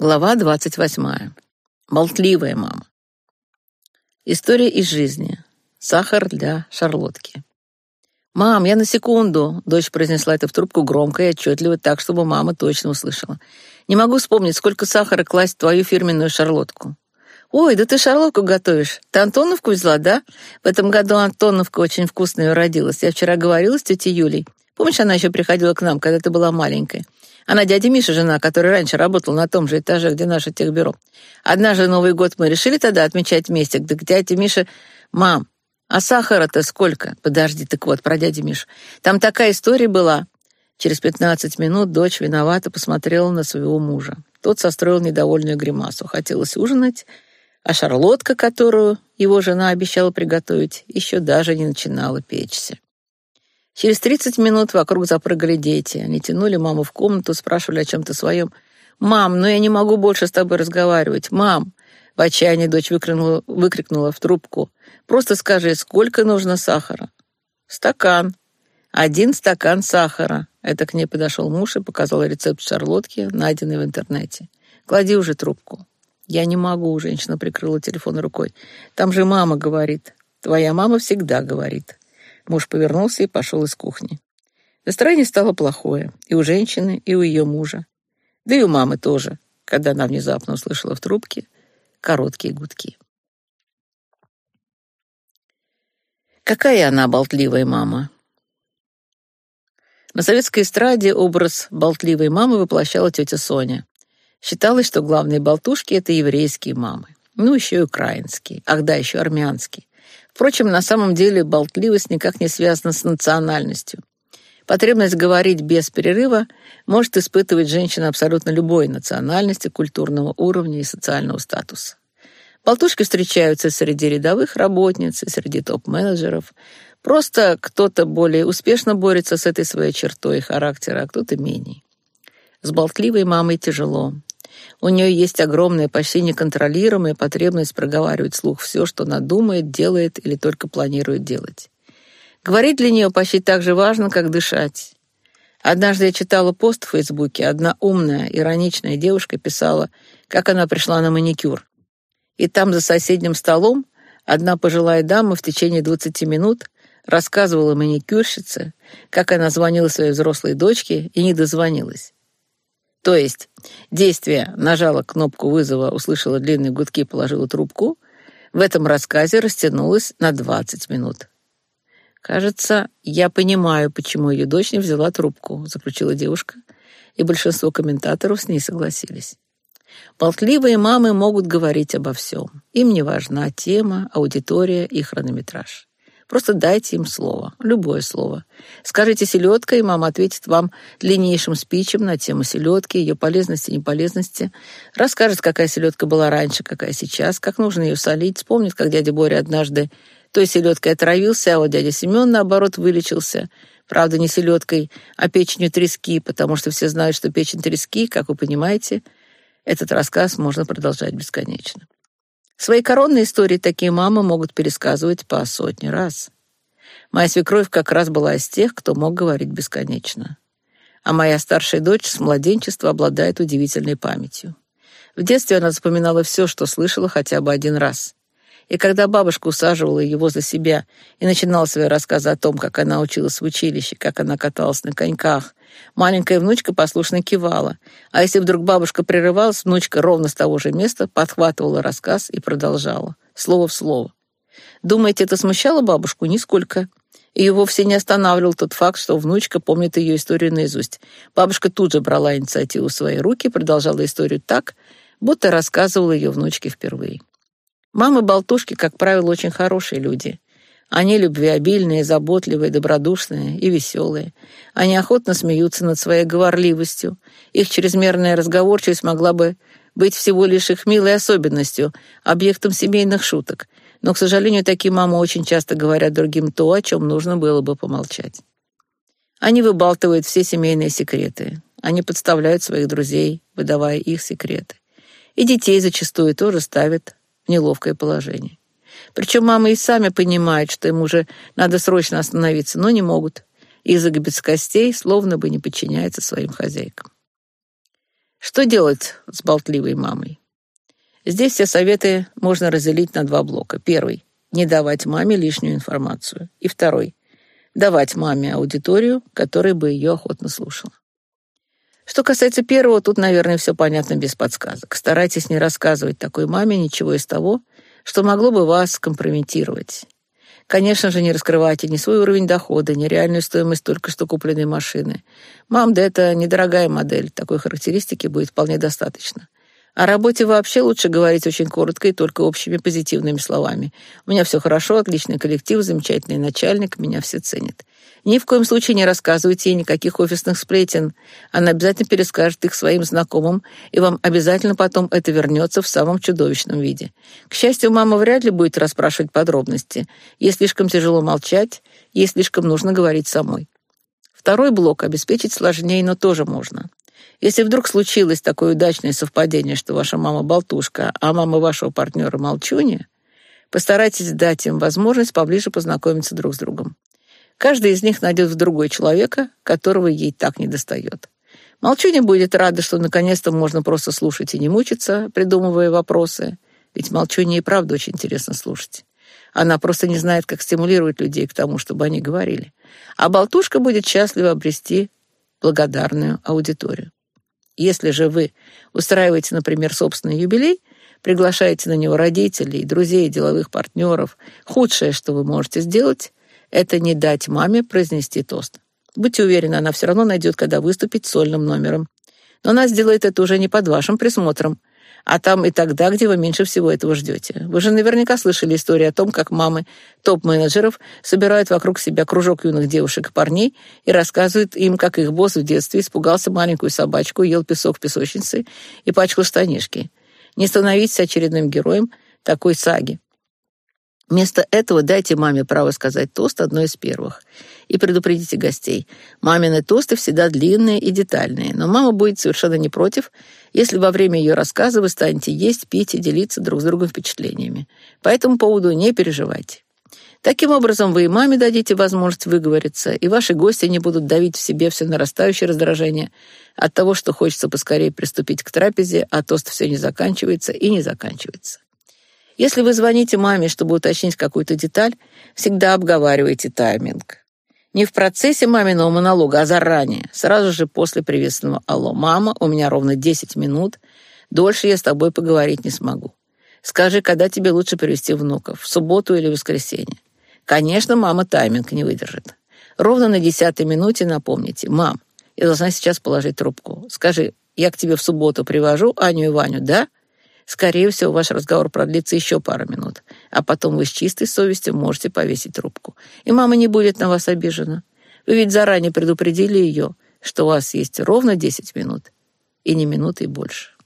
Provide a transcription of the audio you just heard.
Глава 28. Болтливая мама. История из жизни. Сахар для шарлотки. «Мам, я на секунду!» — дочь произнесла это в трубку громко и отчетливо, так, чтобы мама точно услышала. «Не могу вспомнить, сколько сахара класть в твою фирменную шарлотку». «Ой, да ты шарлотку готовишь. Ты Антоновку взяла, да? В этом году Антоновка очень вкусная родилась. Я вчера говорила с тетей Юлей. Помнишь, она еще приходила к нам, когда ты была маленькая? Она дядя Миша жена, который раньше работал на том же этаже, где наше техбюро. Однажды Новый год мы решили тогда отмечать вместе. Да дядя Миша... Мам, а сахара-то сколько? Подожди, так вот, про дядю Мишу. Там такая история была. Через пятнадцать минут дочь виновато посмотрела на своего мужа. Тот состроил недовольную гримасу. Хотелось ужинать, а шарлотка, которую его жена обещала приготовить, еще даже не начинала печься. Через 30 минут вокруг запрыгали дети. Они тянули маму в комнату, спрашивали о чем-то своем. «Мам, ну я не могу больше с тобой разговаривать. Мам!» В отчаянии дочь выкрикнула, выкрикнула в трубку. «Просто скажи, сколько нужно сахара?» «Стакан. Один стакан сахара». Это к ней подошел муж и показал рецепт шарлотки, найденный в интернете. «Клади уже трубку». «Я не могу», — женщина прикрыла телефон рукой. «Там же мама говорит». «Твоя мама всегда говорит». Муж повернулся и пошел из кухни. Настроение стало плохое и у женщины, и у ее мужа. Да и у мамы тоже, когда она внезапно услышала в трубке короткие гудки. Какая она болтливая мама. На советской эстраде образ болтливой мамы воплощала тетя Соня. Считалось, что главные болтушки — это еврейские мамы. Ну, еще и украинские. Ах да, еще армянские. Впрочем, на самом деле болтливость никак не связана с национальностью. Потребность говорить без перерыва может испытывать женщина абсолютно любой национальности, культурного уровня и социального статуса. Болтушки встречаются среди рядовых работниц и среди топ-менеджеров. Просто кто-то более успешно борется с этой своей чертой характера, а кто-то менее. С болтливой мамой тяжело. У нее есть огромная, почти неконтролируемая потребность проговаривать вслух все, что она думает, делает или только планирует делать. Говорить для нее почти так же важно, как дышать. Однажды я читала пост в Фейсбуке. Одна умная, ироничная девушка писала, как она пришла на маникюр. И там за соседним столом одна пожилая дама в течение 20 минут рассказывала маникюрщице, как она звонила своей взрослой дочке и не дозвонилась. То есть действие нажала кнопку вызова, услышала длинные гудки, положила трубку, в этом рассказе растянулось на 20 минут. «Кажется, я понимаю, почему ее дочь не взяла трубку», заключила девушка, и большинство комментаторов с ней согласились. Болтливые мамы могут говорить обо всем. Им не важна тема, аудитория и хронометраж. Просто дайте им слово, любое слово. Скажите «селедка», и мама ответит вам длиннейшим спичем на тему селедки, ее полезности и неполезности. Расскажет, какая селедка была раньше, какая сейчас, как нужно ее солить. Вспомнит, как дядя Боря однажды той селедкой отравился, а вот дядя Семен, наоборот, вылечился. Правда, не селедкой, а печенью трески, потому что все знают, что печень трески, как вы понимаете, этот рассказ можно продолжать бесконечно. Свои коронные истории такие мамы могут пересказывать по сотни раз. Моя свекровь как раз была из тех, кто мог говорить бесконечно. А моя старшая дочь с младенчества обладает удивительной памятью. В детстве она запоминала все, что слышала хотя бы один раз. И когда бабушка усаживала его за себя и начинала свои рассказы о том, как она училась в училище, как она каталась на коньках, маленькая внучка послушно кивала. А если вдруг бабушка прерывалась, внучка ровно с того же места подхватывала рассказ и продолжала, слово в слово. Думаете, это смущало бабушку? Нисколько. Ее вовсе не останавливал тот факт, что внучка помнит ее историю наизусть. Бабушка тут же брала инициативу в свои руки и продолжала историю так, будто рассказывала ее внучке впервые. Мамы-болтушки, как правило, очень хорошие люди. Они любвеобильные, заботливые, добродушные и веселые. Они охотно смеются над своей говорливостью. Их чрезмерная разговорчивость могла бы быть всего лишь их милой особенностью, объектом семейных шуток. Но, к сожалению, такие мамы очень часто говорят другим то, о чем нужно было бы помолчать. Они выбалтывают все семейные секреты. Они подставляют своих друзей, выдавая их секреты. И детей зачастую тоже ставят неловкое положение. Причем мамы и сами понимают, что им уже надо срочно остановиться, но не могут. Язык без костей словно бы не подчиняется своим хозяйкам. Что делать с болтливой мамой? Здесь все советы можно разделить на два блока. Первый — не давать маме лишнюю информацию. И второй — давать маме аудиторию, которая бы ее охотно слушала. Что касается первого, тут, наверное, все понятно без подсказок. Старайтесь не рассказывать такой маме ничего из того, что могло бы вас компрометировать. Конечно же, не раскрывайте ни свой уровень дохода, ни реальную стоимость только что купленной машины. Мам, да это недорогая модель, такой характеристики будет вполне достаточно. О работе вообще лучше говорить очень коротко и только общими позитивными словами. У меня все хорошо, отличный коллектив, замечательный начальник, меня все ценят. Ни в коем случае не рассказывайте ей никаких офисных сплетен. Она обязательно перескажет их своим знакомым, и вам обязательно потом это вернется в самом чудовищном виде. К счастью, мама вряд ли будет расспрашивать подробности. Ей слишком тяжело молчать, ей слишком нужно говорить самой. Второй блок обеспечить сложнее, но тоже можно. Если вдруг случилось такое удачное совпадение, что ваша мама болтушка, а мама вашего партнера молчунья, постарайтесь дать им возможность поближе познакомиться друг с другом. Каждый из них найдет в другой человека, которого ей так недостает. Молчунья будет рада, что наконец-то можно просто слушать и не мучиться, придумывая вопросы. Ведь молчунья и правда очень интересно слушать. Она просто не знает, как стимулировать людей к тому, чтобы они говорили. А болтушка будет счастлива обрести благодарную аудиторию. Если же вы устраиваете, например, собственный юбилей, приглашаете на него родителей, друзей, деловых партнеров, худшее, что вы можете сделать, это не дать маме произнести тост. Будьте уверены, она все равно найдет, когда выступить сольным номером. Но она сделает это уже не под вашим присмотром, а там и тогда, где вы меньше всего этого ждете. Вы же наверняка слышали истории о том, как мамы топ-менеджеров собирают вокруг себя кружок юных девушек и парней и рассказывают им, как их босс в детстве испугался маленькую собачку, ел песок в песочнице и пачкал штанишки. Не становитесь очередным героем такой саги. Вместо этого дайте маме право сказать тост одной из первых. И предупредите гостей. Мамины тосты всегда длинные и детальные, но мама будет совершенно не против, если во время ее рассказа вы станете есть, пить и делиться друг с другом впечатлениями. По этому поводу не переживайте. Таким образом, вы и маме дадите возможность выговориться, и ваши гости не будут давить в себе все нарастающее раздражение от того, что хочется поскорее приступить к трапезе, а тост все не заканчивается и не заканчивается. Если вы звоните маме, чтобы уточнить какую-то деталь, всегда обговаривайте тайминг. Не в процессе маминого монолога, а заранее, сразу же после приветственного «Алло, мама, у меня ровно 10 минут, дольше я с тобой поговорить не смогу. Скажи, когда тебе лучше привести внуков, в субботу или воскресенье?» Конечно, мама тайминг не выдержит. Ровно на десятой минуте напомните «Мам, я должна сейчас положить трубку. Скажи, я к тебе в субботу привожу Аню и Ваню, да?» Скорее всего, ваш разговор продлится еще пару минут, а потом вы с чистой совестью можете повесить трубку. И мама не будет на вас обижена. Вы ведь заранее предупредили ее, что у вас есть ровно 10 минут, и не минуты и больше.